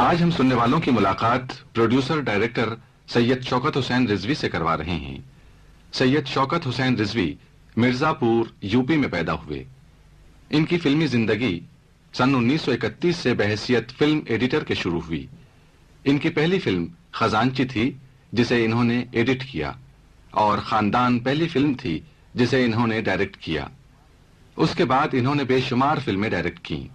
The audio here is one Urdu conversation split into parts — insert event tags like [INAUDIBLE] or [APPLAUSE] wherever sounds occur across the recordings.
آج ہم سننے والوں کی ملاقات پروڈیوسر ڈائریکٹر سید شوکت حسین رضوی سے کروا رہے ہیں۔ سید شوکت حسین رضوی مرزا پور یو پی میں پیدا ہوئے۔ ان کی فلمی زندگی سن انیس سو اکتیس سے بحثیت فلم ایڈیٹر کے شروع ہوئی۔ ان کی پہلی فلم خزانچی تھی، جسے انہوں نے ایڈٹ کیا۔ اور خاندان پہلی فلم تھی، جسے انہوں نے ڈائریکٹ کیا۔ اس کے بعد انہوں نے بے شمار فلمیں ڈائریکٹ کی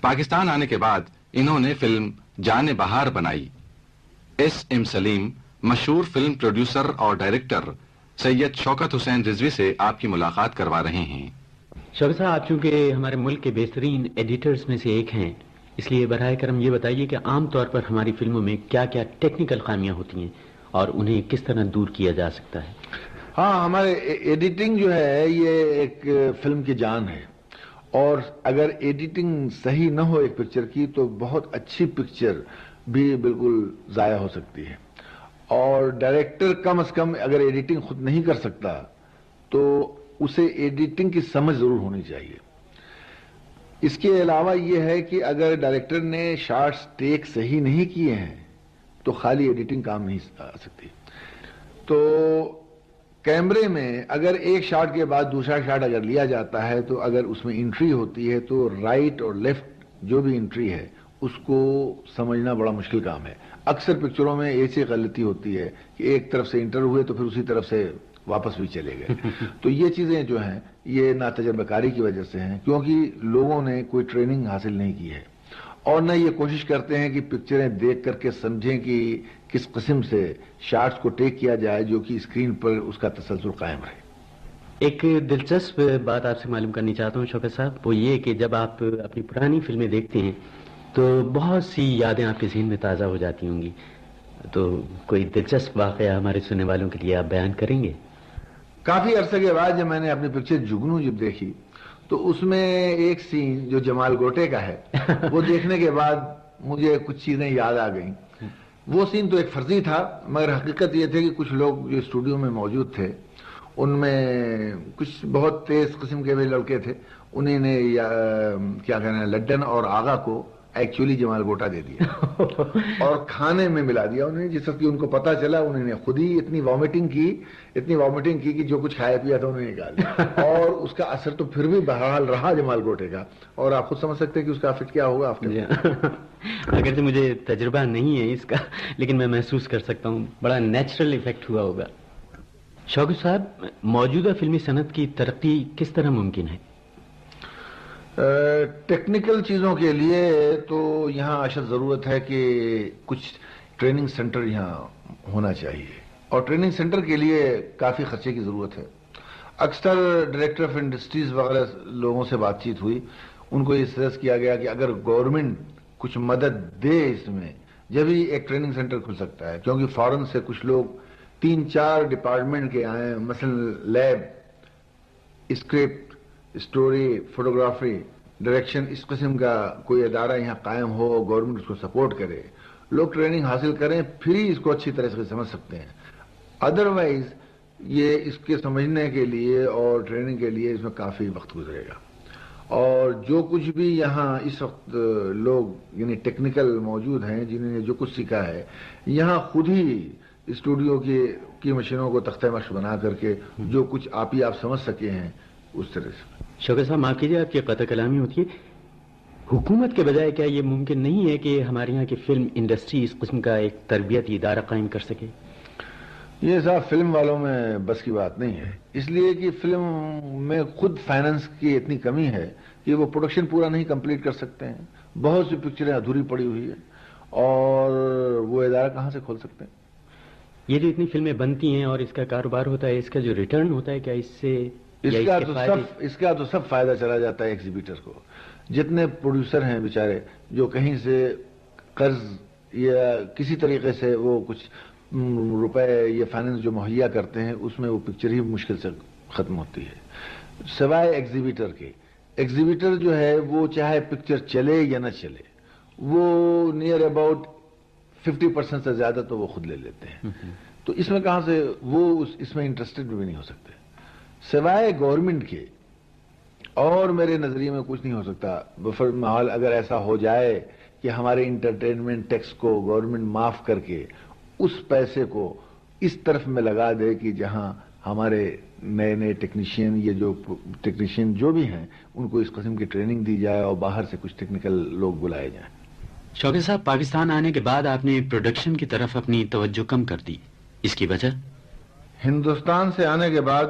پاکستان آنے کے بعد انہوں نے فلم جان بہار بنائی۔ ایس ایم سلیم مشہور فلم پروڈیوسر اور ڈائریکٹر سید شوکت حسین رضوی سے آپ کی ملاقات کروا رہے ہیں۔ شوکت صاحب آپ چونکہ ہمارے ملک کے بہترین ایڈیٹرز میں سے ایک ہیں اس لیے براہ کرم یہ بتائیے کہ عام طور پر ہماری فلموں میں کیا کیا ٹیکنیکل خامیاں ہوتی ہیں اور انہیں کس طرح دور کیا جا سکتا ہے؟ ہاں ہمارے ایڈیٹنگ جو ہے یہ ایک فلم کی جان ہے۔ اور اگر ایڈیٹنگ صحیح نہ ہو ایک پکچر کی تو بہت اچھی پکچر بھی بالکل ضائع ہو سکتی ہے۔ اور ڈائریکٹر کم از کم اگر ایڈیٹنگ خود نہیں کر سکتا تو اسے ایڈیٹنگ کی سمجھ ضرور ہونی چاہیے۔ اس کے علاوہ یہ ہے کہ اگر ڈائریکٹر نے شارٹس ٹیک صحیح نہیں کیے ہیں تو خالی ایڈیٹنگ کام نہیں آ سکتی۔ تو کیمرے میں اگر ایک شاٹ کے بعد دوسرا شاٹ اگر لیا جاتا ہے تو اگر اس میں انٹری ہوتی ہے تو رائٹ اور لیفٹ جو بھی انٹری ہے اس کو سمجھنا بڑا مشکل کام ہے۔ اکثر پکچروں میں ایسی غلطی ہوتی ہے کہ ایک طرف سے انٹر ہوئے تو پھر اسی طرف سے واپس بھی چلے گئے۔ [LAUGHS] تو یہ چیزیں جو ہیں یہ نا تجربہ کاری کی وجہ سے ہیں کیونکہ لوگوں نے کوئی ٹریننگ حاصل نہیں کی ہے۔ اور نہ یہ کوشش کرتے ہیں کہ پکچریں دیکھ کر کے سمجھیں کہ کس قسم سے شارٹس کو ٹیک کیا جائے جو کہ اسکرین پر اس کا تسلسل قائم رہے۔ ایک دلچسپ بات آپ سے معلوم کرنی چاہتا ہوں شوکت صاحب وہ یہ کہ جب آپ اپنی پرانی فلمیں دیکھتے ہیں تو بہت سی یادیں آپ کے ذہن میں تازہ ہو جاتی ہوں گی۔ تو کوئی دلچسپ واقعہ ہمارے سننے والوں کے لیے آپ بیان کریں گے؟ کافی عرصے کے بعد جب میں نے اپنی پکچر جگنو جب دیکھی تو اس میں ایک سین جو جمال گوٹے کا ہے، وہ دیکھنے کے بعد مجھے کچھ چیزیں یاد آ گئیں۔ وہ سین تو ایک فرضی تھا، مگر حقیقت یہ تھے کہ کچھ لوگ جو اسٹوڈیو میں موجود تھے، ان میں کچھ بہت تیز قسم کے بھی لڑکے تھے انہیں نے کیا کہنا ہے، لڈن اور آغا کو ایکچولی جمال گوٹا دے دیا۔ [LAUGHS] اور کھانے میں ملا دیا انہیں جس وقت ان کو پتا چلا انہوں نے خود ہی اتنی وامٹنگ کی اتنی وامٹنگ کی کہ جو کچھ کھایا پیا تھا انہوں نے نکال [LAUGHS] اور اس کا اثر تو پھر بھی بہرحال رہا جمال گوٹے کا۔ اور آپ خود سمجھ سکتے ہیں کہ اس کا افیکٹ کیا ہوگا آپ جی۔ [LAUGHS] اگر تو مجھے تجربہ نہیں ہے اس کا لیکن میں محسوس کر سکتا ہوں بڑا نیچرل افیکٹ ہوا ہوگا۔ شوق صاحب موجودہ فلمی صنعت کی ترقی کس طرح ممکن ہے؟ ٹیکنیکل چیزوں کے لیے تو یہاں اشد ضرورت ہے کہ کچھ ٹریننگ سینٹر یہاں ہونا چاہیے۔ اور ٹریننگ سینٹر کے لیے کافی خرچے کی ضرورت ہے۔ اکثر ڈائریکٹر آف انڈسٹریز وغیرہ لوگوں سے بات چیت ہوئی۔ ان کو یہ سجیس کیا گیا کہ اگر گورنمنٹ کچھ مدد دے اس میں، جب ہی ایک ٹریننگ سینٹر کھل سکتا ہے، کیونکہ فورن سے کچھ لوگ تین چار ڈپارٹمنٹ کے آئے مثلا lab, script story, photography, direction, اس قسم کا کوئی ادارہ یہاں قائم ہو گورنمنٹ اس کو سپورٹ کرے، لوگ ٹریننگ حاصل کریں، پھر ہی اس کو اچھی طرح سے سمجھ سکتے ہیں۔ ادروائز یہ اس کے سمجھنے کے لیے اور ٹریننگ کے لیے اس میں کافی وقت گزرے گا۔ اور جو کچھ بھی یہاں اس وقت لوگ یعنی ٹیکنیکل موجود ہیں، جنہوں نے جو کچھ سیکھا ہے، یہاں خود ہی اسٹوڈیو کی مشینوں کو تختہ مشق بنا کر کے جو کچھ آپ ہی آپ سمجھ سکے ہیں، اس طرح سے۔ شوکر صاحب معاف کیجیے آپ کی قطع کلامی ہوتی ہے۔ حکومت کے بجائے کیا یہ ممکن نہیں ہے کہ ہمارے یہاں کی فلم انڈسٹری اس قسم کا ایک تربیتی ادارہ قائم کر سکے؟ یہ صاحب فلم والوں میں بس کی بات نہیں ہے۔ اس لیے کہ فلم میں خود فائننس کی اتنی کمی ہے کہ وہ پروڈکشن پورا نہیں کمپلیٹ کر سکتے ہیں۔ بہت سی پکچریں ادھوری پڑی ہوئی ہیں۔ اور وہ ادارہ کہاں سے کھول سکتے ہیں؟ یہ جو اتنی فلمیں بنتی ہیں اور اس کا کاروبار ہوتا ہے اس کا جو ریٹرن ہوتا ہے کیا اس سے اس کا تو سب اس کا تو سب فائدہ چلا جاتا ہے ایگزیبیٹر کو۔ جتنے پروڈیوسر ہیں بیچارے جو کہیں سے قرض یا کسی طریقے سے وہ کچھ روپے یا فائننس جو مہیا کرتے ہیں اس میں وہ پکچر ہی مشکل سے ختم ہوتی ہے۔ سوائے ایگزیبیٹر کے۔ ایگزیبیٹر جو ہے وہ چاہے پکچر چلے یا نہ چلے وہ نیئر اباؤٹ ففٹی پرسینٹ سے زیادہ تو وہ خود لے لیتے ہیں۔ تو اس میں کہاں سے وہ اس میں انٹرسٹڈ بھی نہیں ہو سکتے۔ سوائے گورنمنٹ کے اور میرے نظریے میں کچھ نہیں ہو سکتا۔ بفر محال اگر ایسا ہو جائے کہ ہمارے انٹرٹینمنٹ ٹیکس کو گورنمنٹ معاف کر کے اس پیسے کو اس طرف میں لگا دے کہ جہاں ہمارے نئے نئے ٹیکنیشین یہ جو ٹیکنیشین جو بھی ہیں ان کو اس قسم کی ٹریننگ دی جائے اور باہر سے کچھ ٹیکنیکل لوگ بلائے جائیں۔ شوقے صاحب پاکستان آنے کے بعد آپ نے پروڈکشن کی طرف اپنی توجہ کم کر دی۔ اس کی وجہ؟ ہندوستان سے آنے کے بعد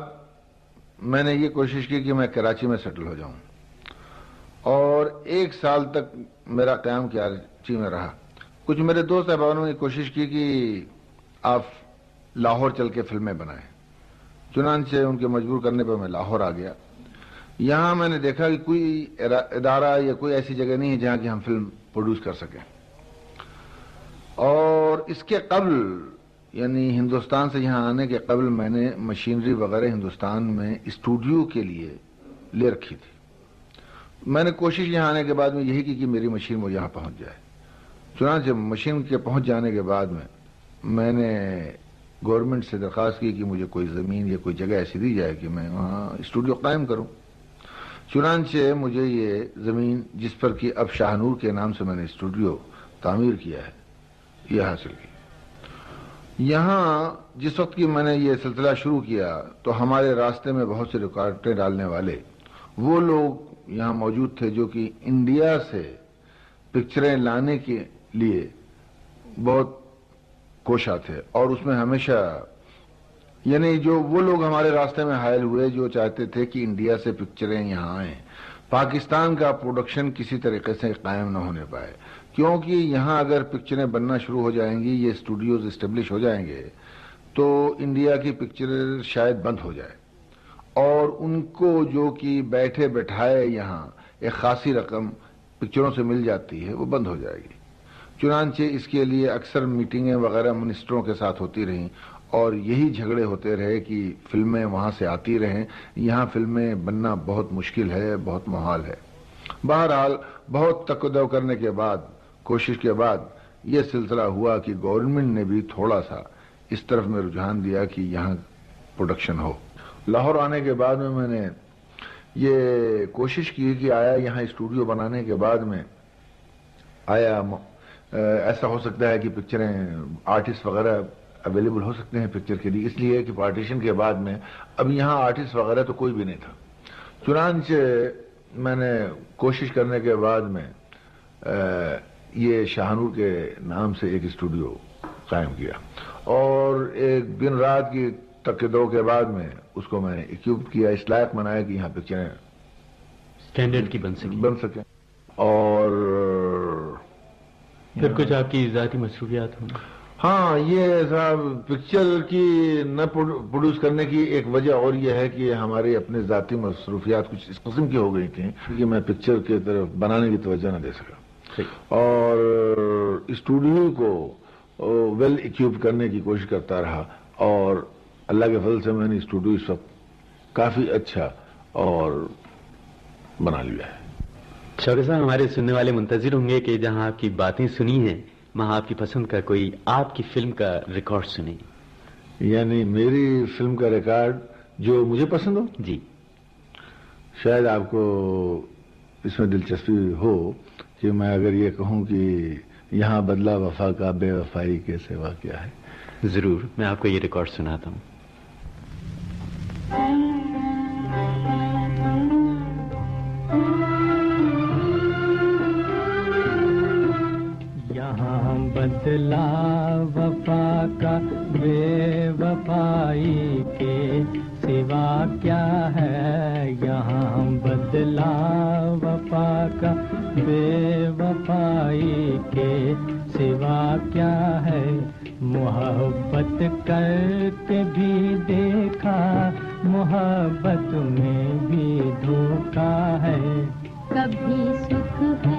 میں نے یہ کوشش کی کہ میں کراچی میں سیٹل ہو جاؤں۔ اور ایک سال تک میرا قیام کراچی میں رہا۔ کچھ میرے دوست احبابوں نے کوشش کی کہ آپ لاہور چل کے فلمیں بنائیں۔ چنانچہ ان کے مجبور کرنے پر میں لاہور آ گیا۔ یہاں میں نے دیکھا کہ کوئی ادارہ یا کوئی ایسی جگہ نہیں ہے جہاں کی ہم فلم پروڈیوس کر سکیں۔ اور اس کے قبل یعنی ہندوستان سے یہاں آنے کے قبل میں نے مشینری وغیرہ ہندوستان میں اسٹوڈیو کے لیے لے رکھی تھی۔ میں نے کوشش یہاں آنے کے بعد میں یہی کی کہ میری مشین وہ یہاں پہنچ جائے۔ چنانچہ مشین کے پہنچ جانے کے بعد میں میں نے گورنمنٹ سے درخواست کی کہ مجھے کوئی زمین یا کوئی جگہ ایسی دی جائے کہ میں وہاں اسٹوڈیو قائم کروں۔ چنانچہ مجھے یہ زمین جس پر کہ اب شاہ نور کے نام سے میں نے اسٹوڈیو تعمیر کیا ہے، یہ حاصل کی۔ یہاں جس وقت کی میں نے یہ سلسلہ شروع کیا تو ہمارے راستے میں بہت سے رکاوٹیں ڈالنے والے وہ لوگ یہاں موجود تھے جو کہ انڈیا سے پکچریں لانے کے لیے بہت کوشاں تھے اور اس میں ہمیشہ یعنی جو وہ لوگ ہمارے راستے میں حائل ہوئے جو چاہتے تھے کہ انڈیا سے پکچریں یہاں آئیں۔ پاکستان کا پروڈکشن کسی طریقے سے قائم نہ ہونے پائے۔ کیونکہ یہاں اگر پکچریں بننا شروع ہو جائیں گی، یہ اسٹوڈیوز اسٹیبلش ہو جائیں گے، تو انڈیا کی پکچر شاید بند ہو جائے۔ اور ان کو جو کہ بیٹھے بیٹھائے یہاں ایک خاصی رقم پکچروں سے مل جاتی ہے، وہ بند ہو جائے گی۔ چنانچہ اس کے لیے اکثر میٹنگیں وغیرہ منسٹروں کے ساتھ ہوتی رہیں اور یہی جھگڑے ہوتے رہے کہ فلمیں وہاں سے آتی رہیں۔ یہاں فلمیں بننا بہت مشکل ہے، بہت محال ہے۔ بہرحال، بہت تقدو کرنے کے بعد، کوشش کے بعد یہ سلسلہ ہوا کہ گورنمنٹ نے بھی تھوڑا سا اس طرف میں رجحان دیا کہ یہاں پروڈکشن ہو۔ لاہور آنے کے بعد میں میں نے یہ کوشش کی کہ آیا یہاں اسٹوڈیو بنانے کے بعد میں آیا ایسا ہو سکتا ہے کہ پکچریں آرٹسٹ وغیرہ اویلیبل ہو سکتے ہیں پکچر کے لیے۔ اس لیے کہ پارٹیشن کے بعد میں اب یہاں آرٹسٹ وغیرہ تو کوئی بھی نہیں تھا۔ چنانچہ میں نے کوشش کرنے کے بعد میں یہ شاہنور کے نام سے ایک اسٹوڈیو قائم کیا۔ اور ایک دن رات کی تقدو کے بعد میں اس کو میں نے اکیوپ کیا اس لائق بنایا کہ یہاں پکچریں اسٹینڈرڈ کی بن سکیں۔ بن سکیں۔ اور پھر کچھ آپ کی ذاتی مصروفیات ہوں۔ ہاں یہ صاحب پکچر کی نہ پروڈیوس کرنے کی ایک وجہ اور یہ ہے کہ ہماری اپنے ذاتی مصروفیات کچھ اس قسم کی ہو گئی تھیں کہ میں پکچر کی طرف بنانے کی توجہ نہ دے سکا۔ اور اسٹوڈیو کو ویل اکوپ کرنے کی کوشش کرتا رہا اور اللہ کے فضل سے میں نے اسٹوڈیو اس وقت کافی اچھا اور بنا لیا ہے۔ شوق صاحب ہمارے سننے والے منتظر ہوں گے کہ جہاں آپ کی باتیں سنی ہیں وہاں آپ کی پسند کا کوئی آپ کی فلم کا ریکارڈ سنیں۔ یعنی میری فلم کا ریکارڈ جو مجھے پسند ہو؟ جی۔ شاید آپ کو اس میں دلچسپی ہو کہ میں اگر یہ کہوں کہ یہاں بدلہ وفا کا بے وفائی کے سوا کیا ہے۔ ضرور میں آپ کو یہ ریکارڈ سناتا ہوں۔ بدلا وفا کا بے وفائی کے سوا کیا ہے؟ یہاں بدلا وفا کا بے وفائی کے سوا کیا ہے؟ محبت کر کے بھی دیکھا، محبت میں بھی دھوکا ہے۔ کبھی سکھ ہے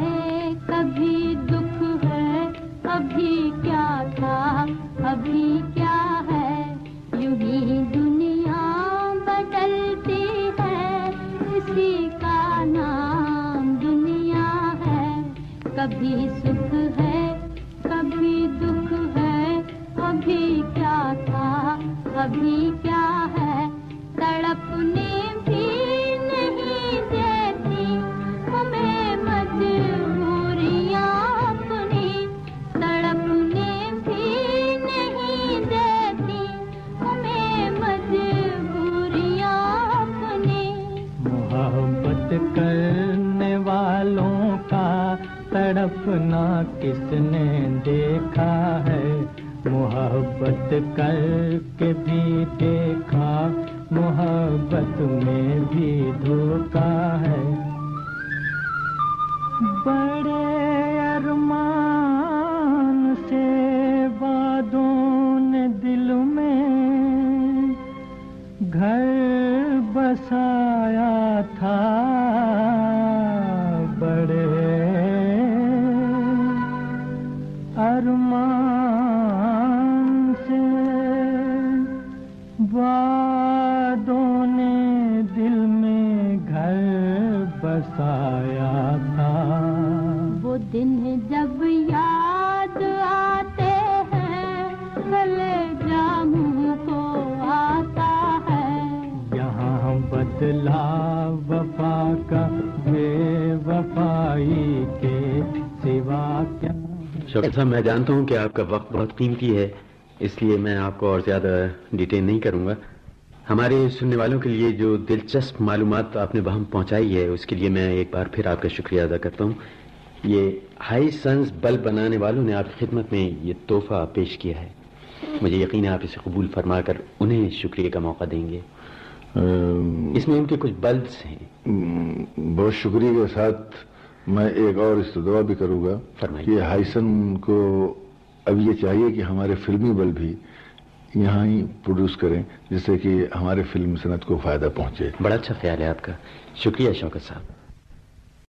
کبھی سکھ ہے کبھی دکھ ہے ابھی کیا تھا ابھی کیا تڑپنا کس نے دیکھا ہے؟ محبت کر کے بھی دیکھا، محبت میں بھی دھوکا ہے۔ بڑے ارمان سے وادوں نے دل میں گھر بسایا تھا۔ وفائی کے سوا کیا؟ شوکت صاحب میں جانتا ہوں کہ آپ کا وقت بہت قیمتی ہے اس لیے میں آپ کو اور زیادہ ڈیٹیل نہیں کروں گا۔ ہمارے سننے والوں کے لیے جو دلچسپ معلومات آپ نے وہاں پہنچائی ہے اس کے لیے میں ایک بار پھر آپ کا شکریہ ادا کرتا ہوں۔ یہ ہائی سنس بلب بنانے والوں نے آپ کی خدمت میں یہ تحفہ پیش کیا ہے۔ مجھے یقین ہے آپ اسے قبول فرما کر انہیں شکریہ کا موقع دیں گے۔ اس میں ان کے کچھ بلبس ہیں۔ بہت شکریہ کے ساتھ میں ایک اور استدعا بھی کروں گا۔ کہ ہائسن کو اب یہ چاہیے کہ ہمارے فلمی بل بھی یہاں ہی پروڈیوس کریں جس سے کہ ہمارے فلم صنعت کو فائدہ پہنچے۔ بڑا اچھا خیال ہے آپ کا۔ شکریہ شوکت صاحب۔